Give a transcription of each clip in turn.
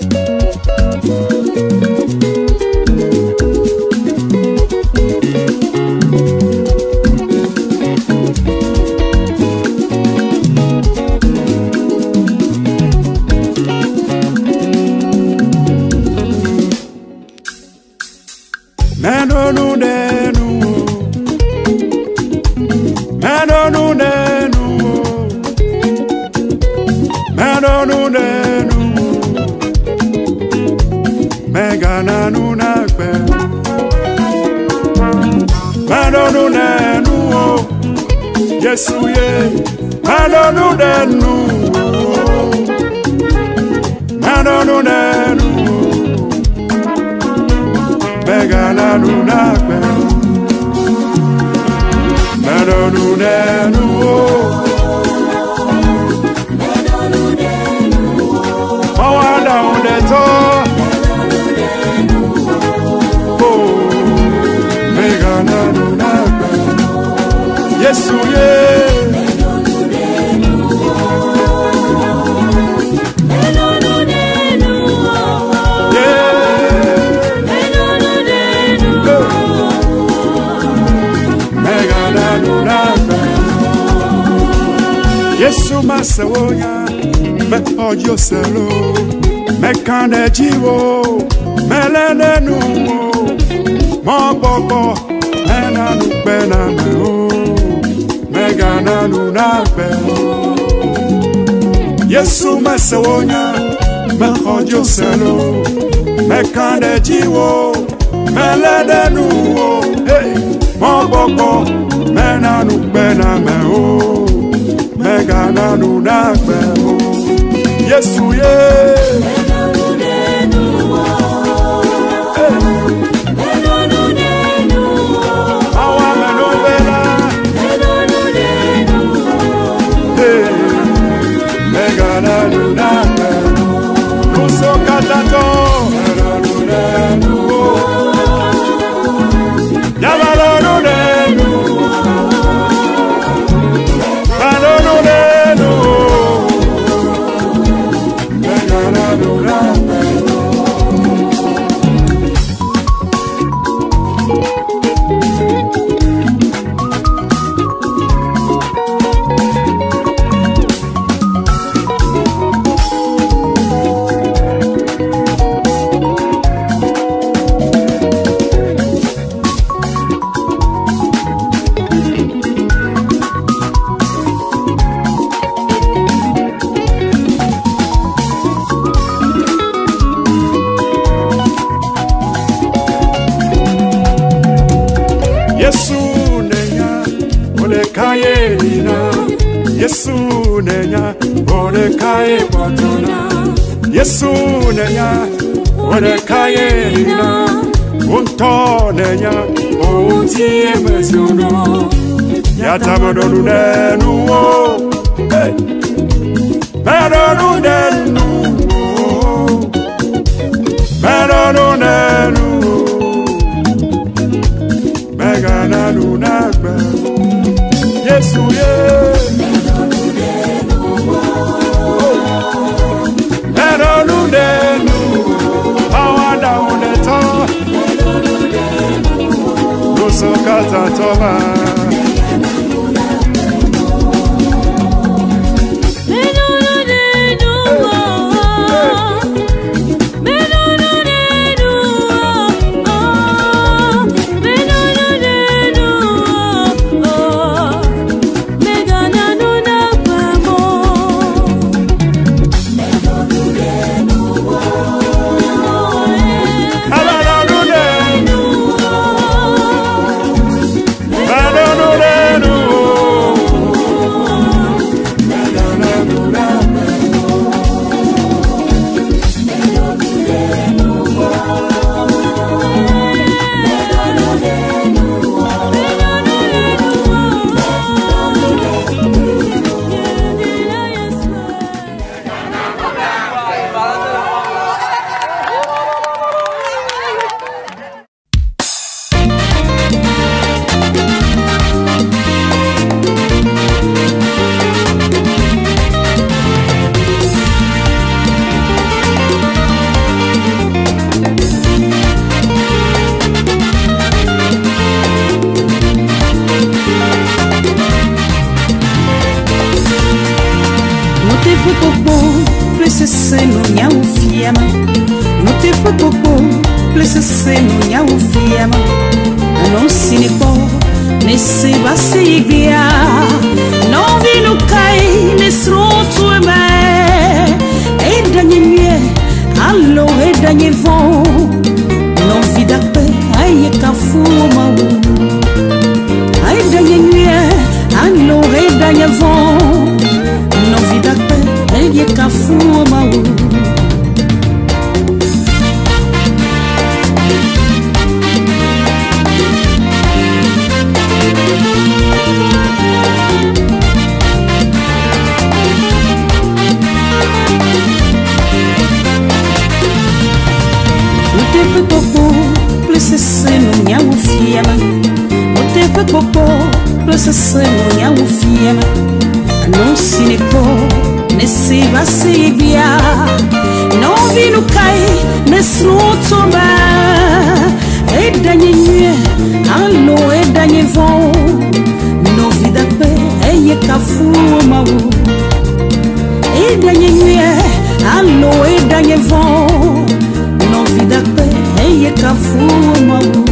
Música mabe Yesu mesewonya mexɔ dzo se lo meka ɖe dziwo mele ɖe nuwo mɔgbɔgbɔ mena nu me na me o megana nu na gbe o. Yesu ye yeah. kaye potuna Yesu nenya one kaye lina Unto nenya unti emezuno Yata madonu nenu Hey. Madonu nenu Madonu nenu Megana nunakbe Yesu yeah sókàtà tọ́ba. isi basigbia novinukai nisrotweme edanyemie alo edanyevo novidakpe ayekafumawo sesero ya wufiema anosineko nesibasibia novinukai nesrutoba edanye nyue alo edanye vɔ novidakpe eye kafuo mawu edanye nyue alo edanye vɔ novidakpe eye kafuo mawu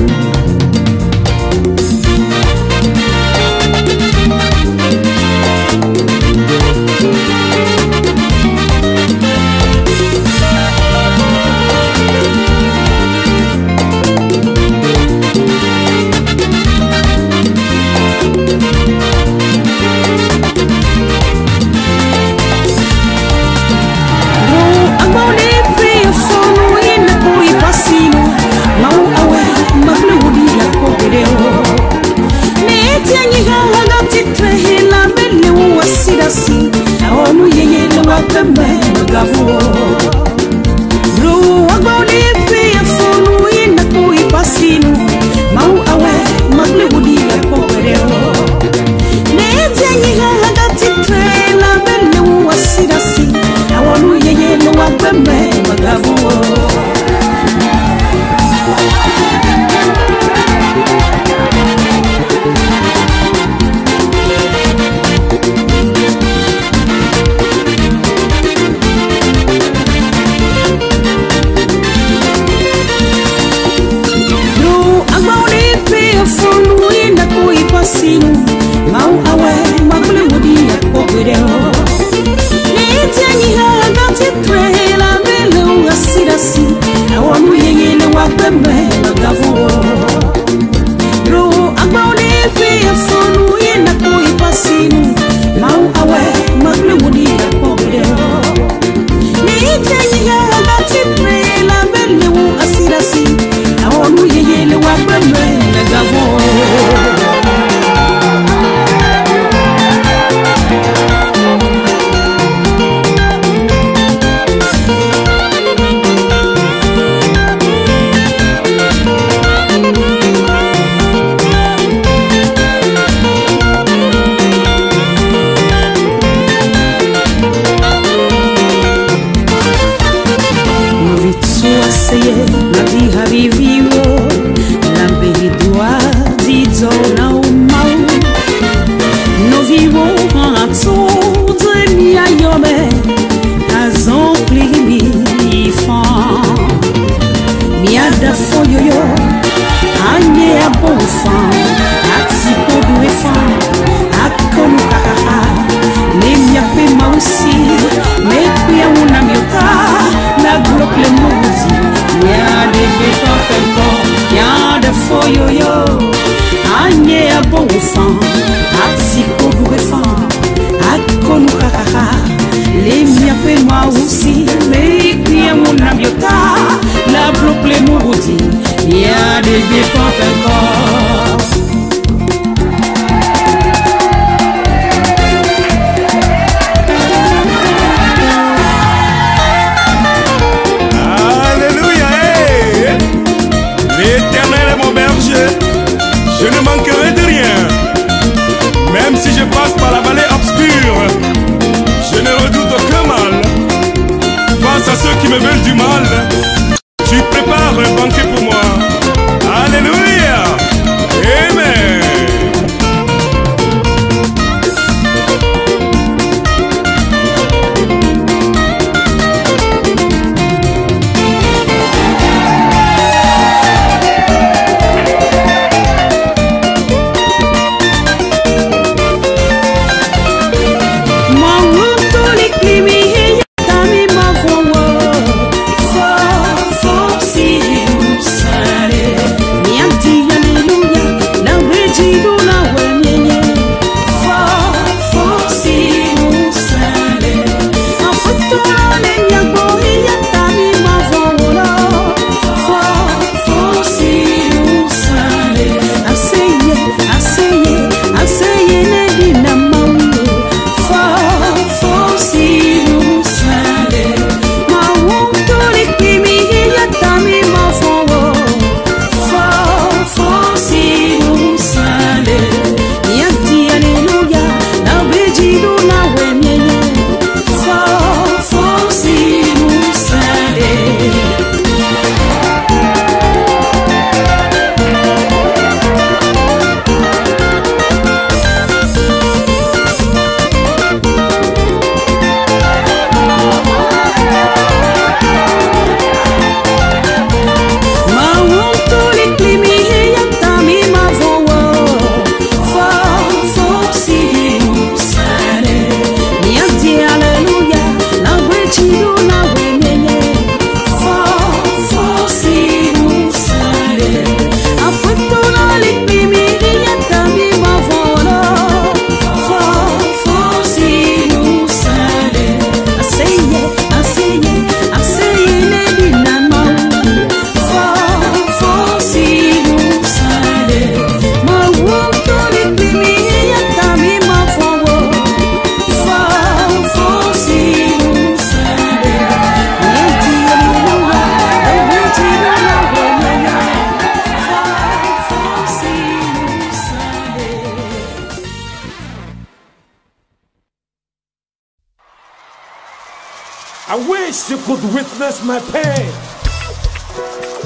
I my pain.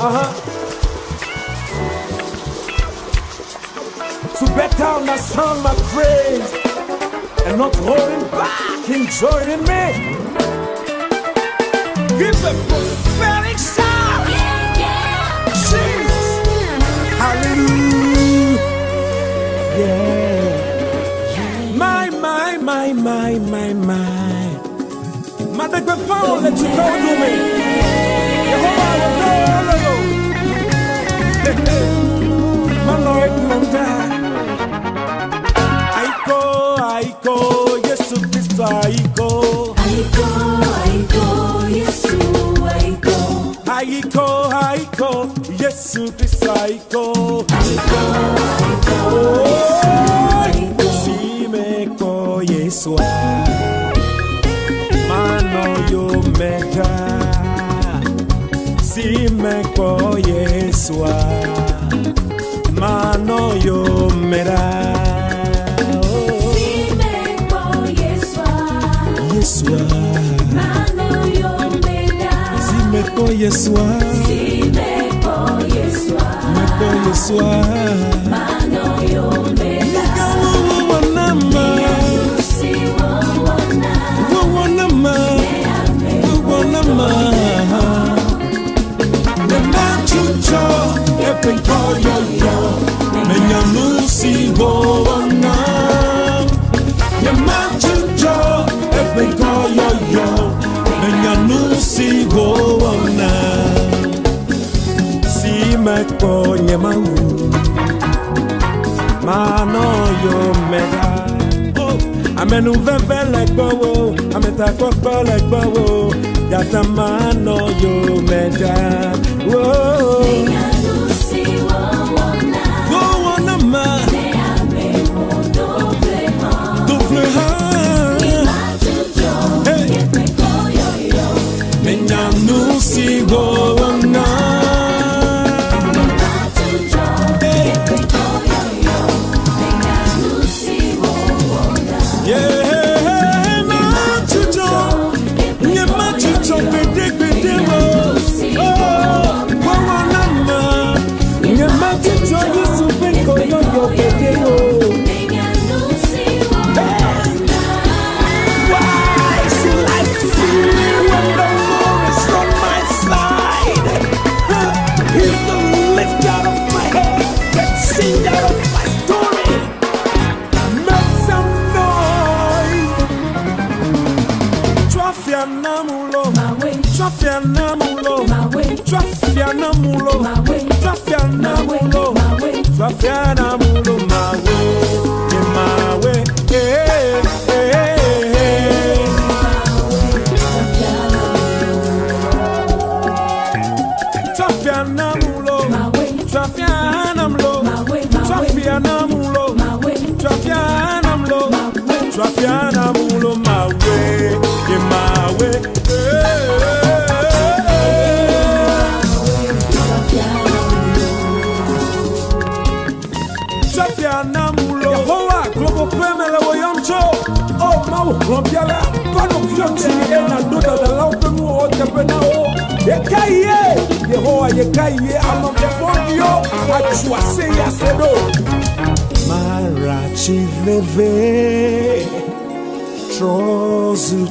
Uh huh. To better understand my praise and not holding back in joining me. Give a prophetic shout. Jesus. Hallelujah. Yeah. My, my, my, my, my, my. Mother, the power let you go to me. Jehovah, I will go, no. My Lord, no die. Aiko, aiko, Yesu Kristo, aiko. Aiko, aiko, Yesu, aiko. Aiko, aiko, Yesu Kristo, aiko. Aiko, aiko, Yesu, aiko. Mano yo meka. Simeko Yesu, mano yo mera. Oh, Simeko, Yesu, Yesu, mano yo meda. Simeko Yesu, Simeko, Yesu, Simeko Yesu. mano yo epenkoyoyo, menyanusi bona. Nemachucho, epenkoyoyo, menyanusi bona. Si me coñe mau, mano yo me da. Oh, amenu veve le gbowo, ameta koko le gbowo, yata mano yo me. Oh, penko yo Yehowa yekaiye, amamfonyo, achuase yasedo. Marachi veve, trozu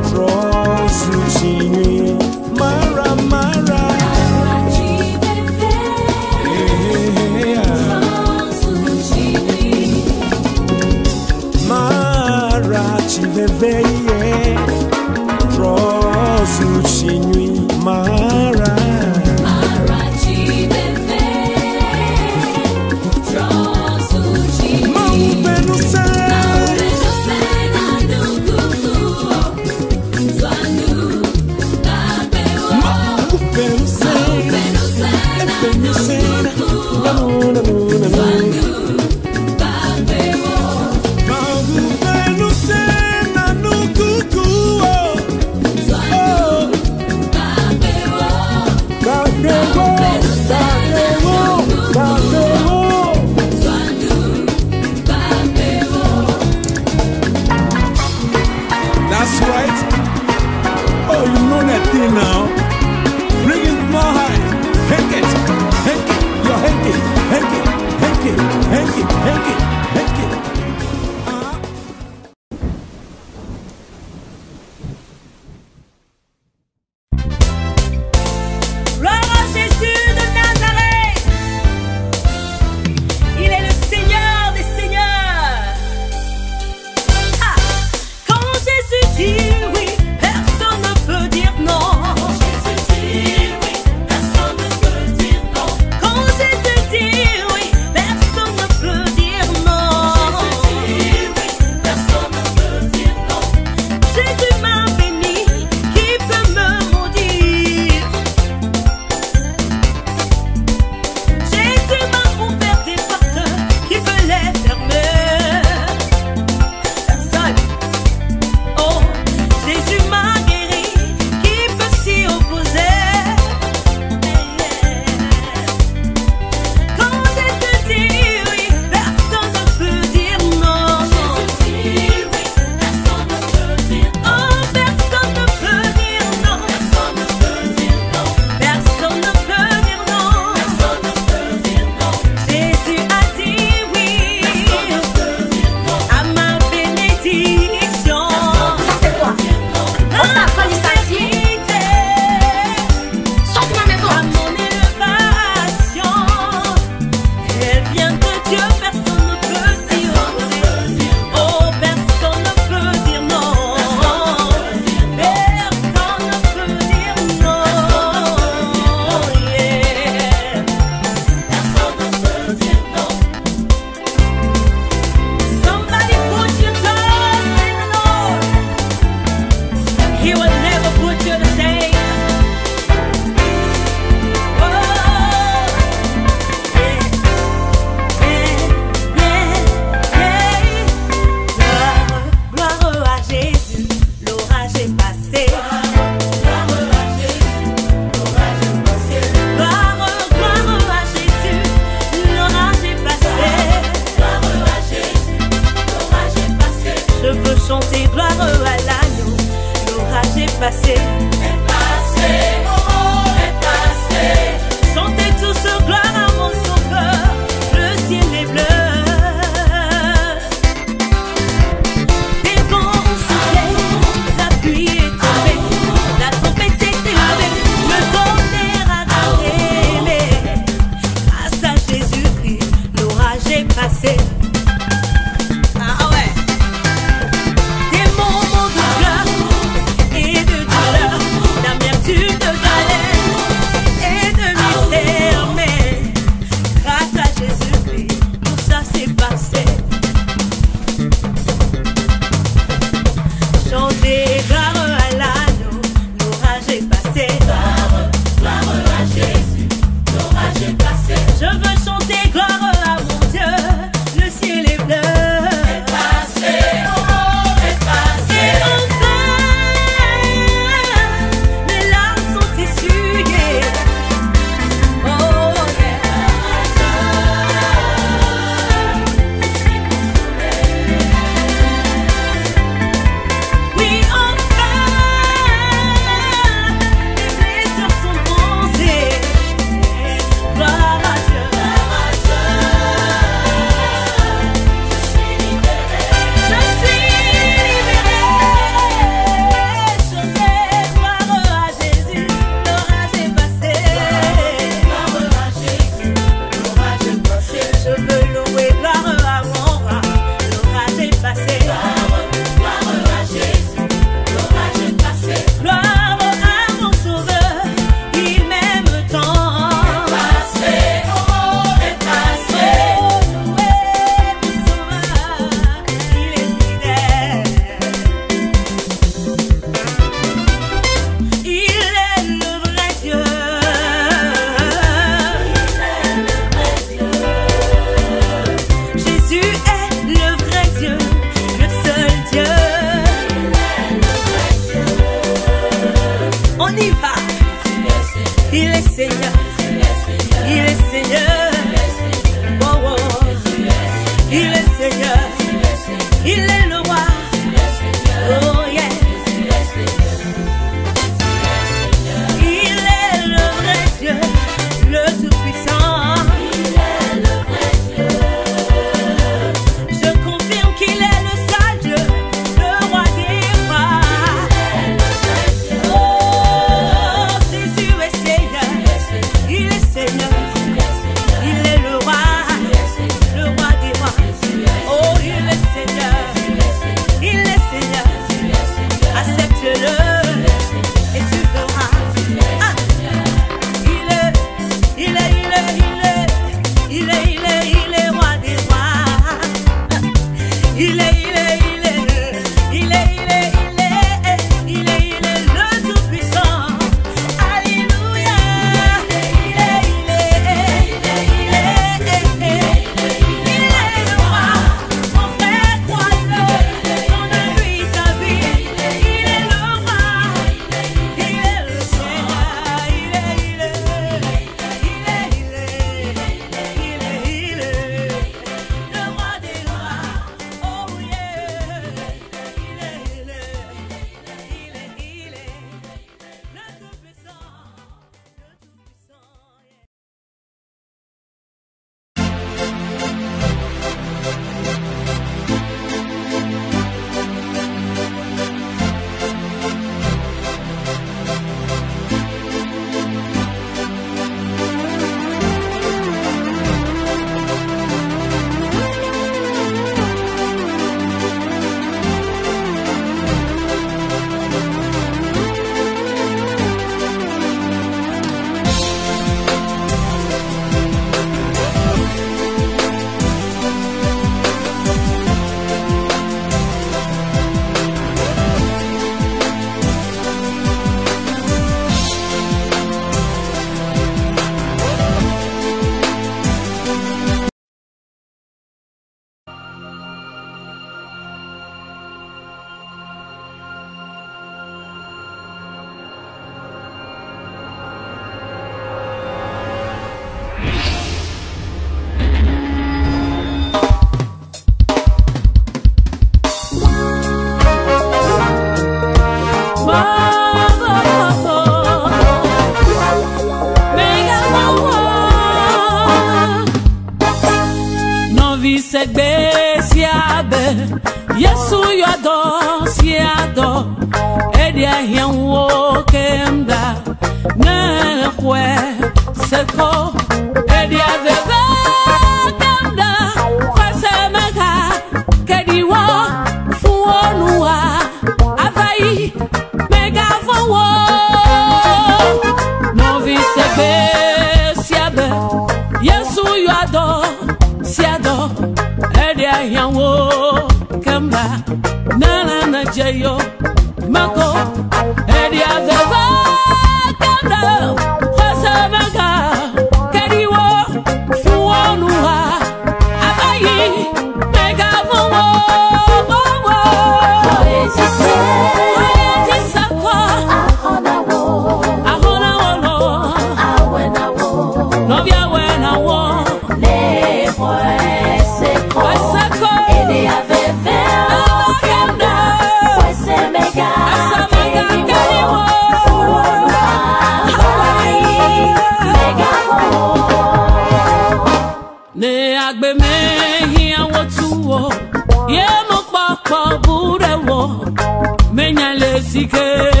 le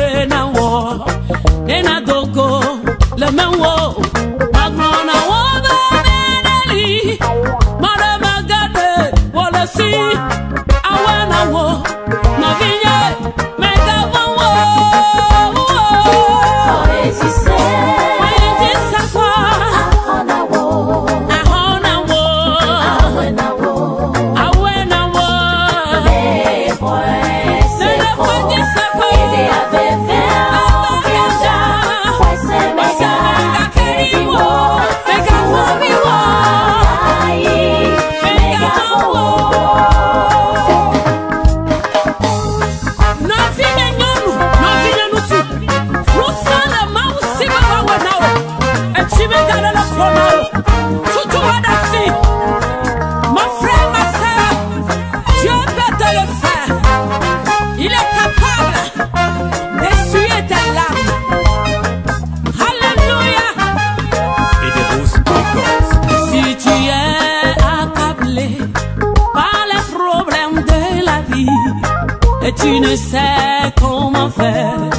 tu ne sais comment faire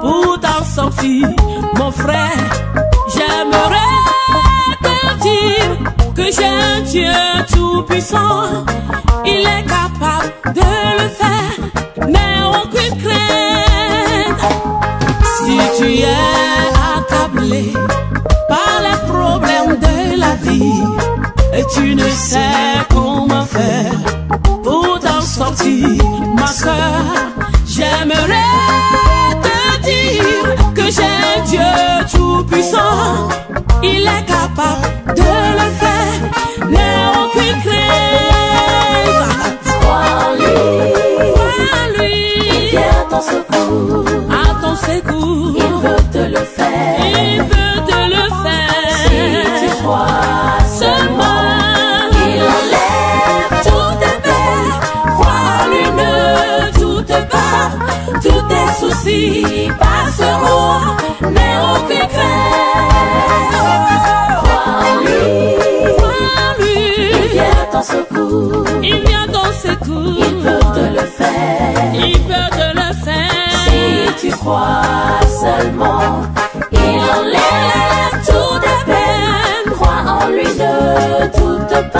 pour t'en sortir, mon frère, j'aimerais te dire que j'ai un Dieu tout-puissant. Il est capable de le faire, mais aucune crainte. Si tu es accablé par les problèmes de la vie et tu ne sais comment faire pour t'en sortir, j'aimerais te dire que j'ai un Dieu tout-puissant. Il est capable de le faire, mais aucune crainte. Crois en lui, à ton secours. Secours. Il vient ton secours. Il peut te le faire. Il peut te le faire. Si tu crois seulement, il enlève tout tes peines. Crois en lui, ne doute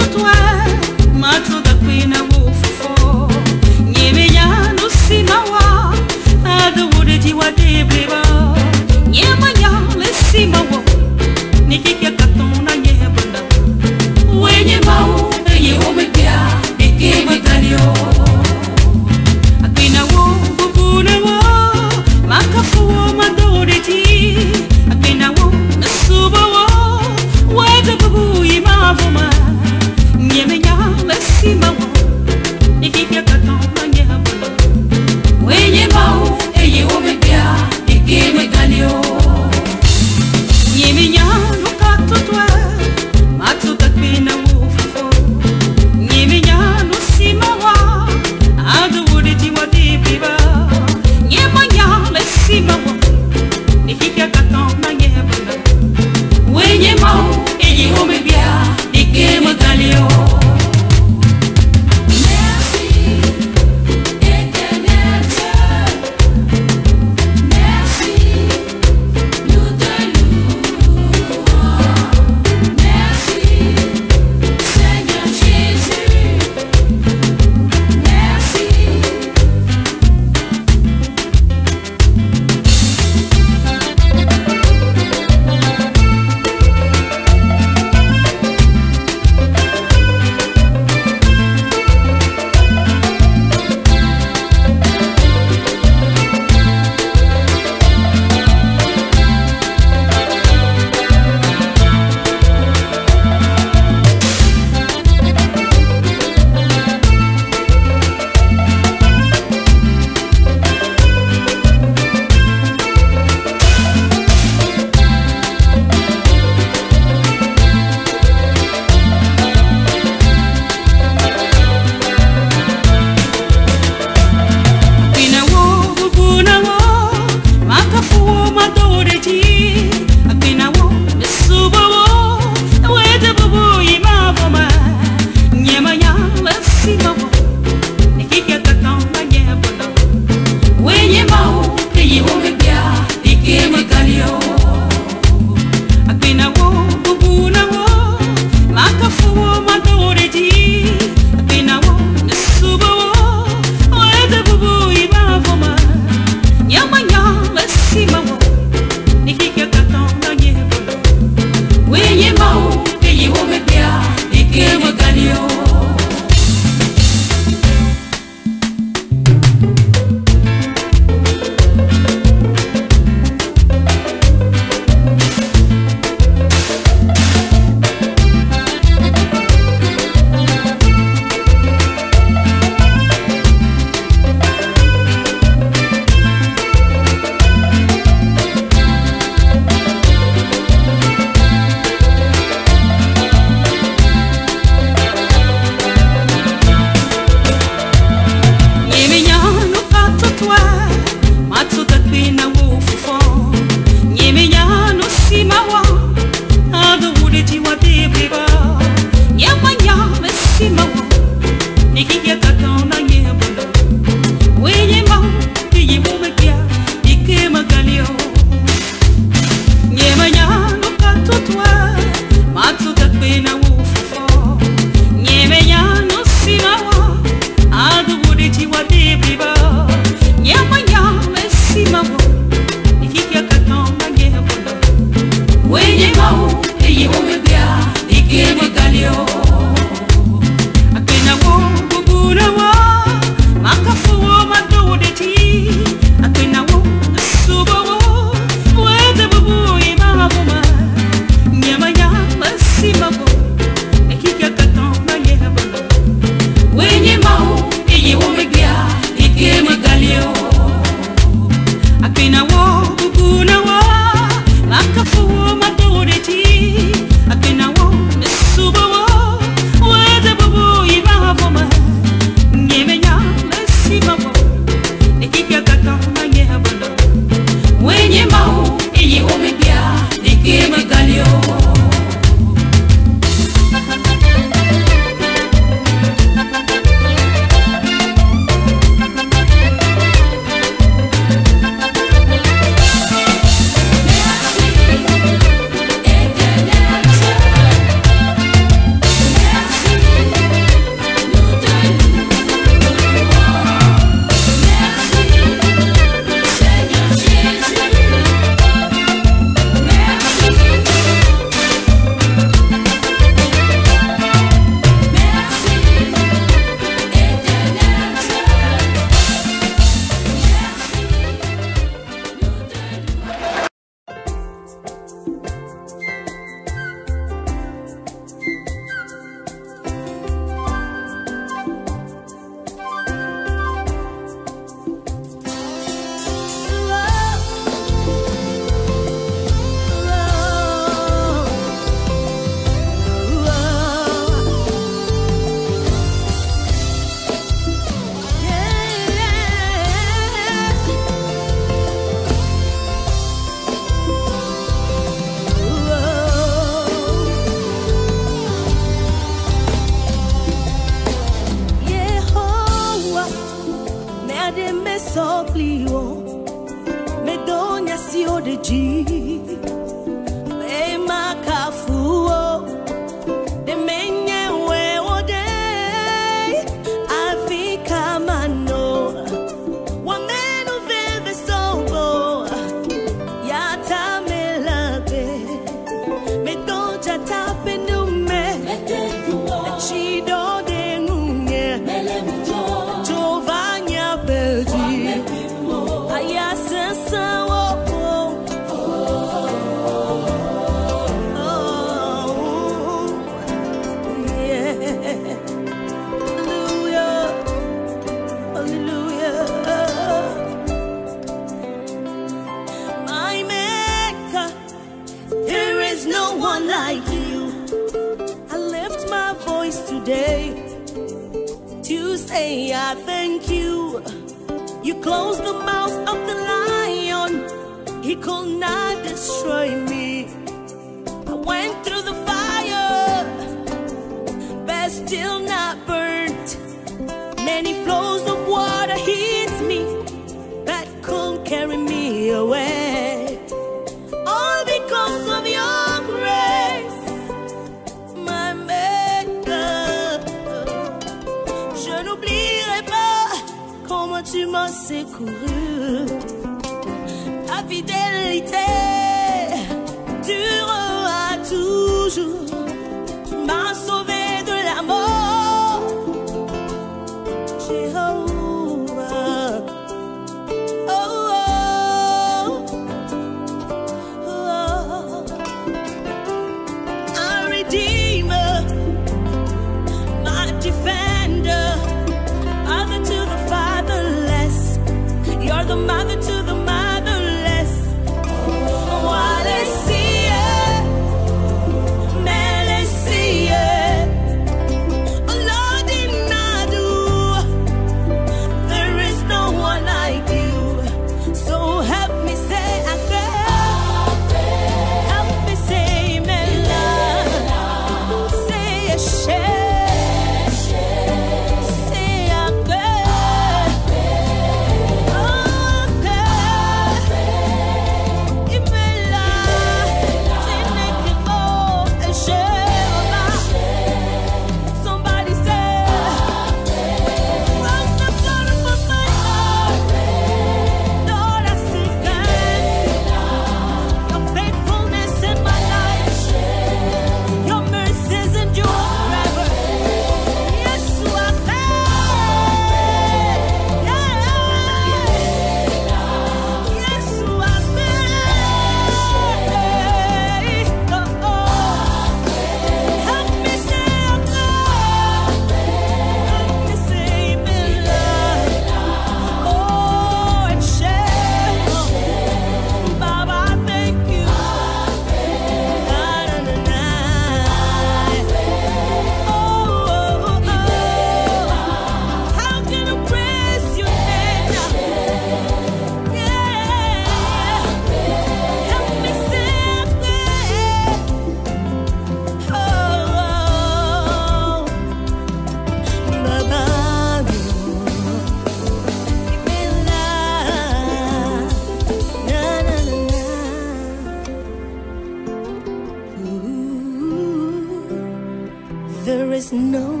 no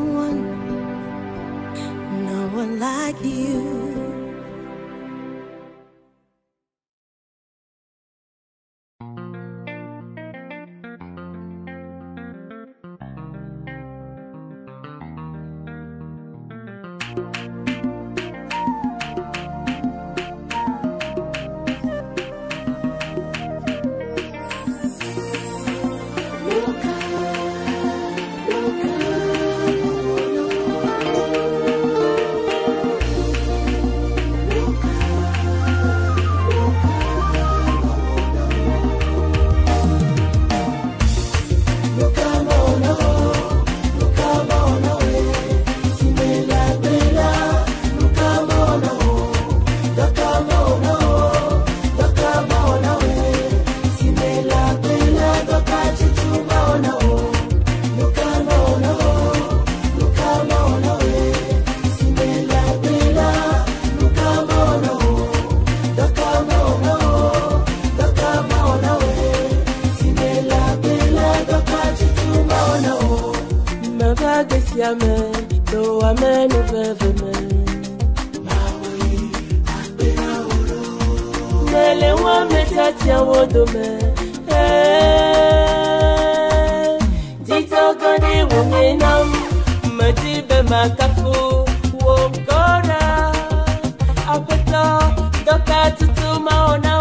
go. I put the, cat to my own.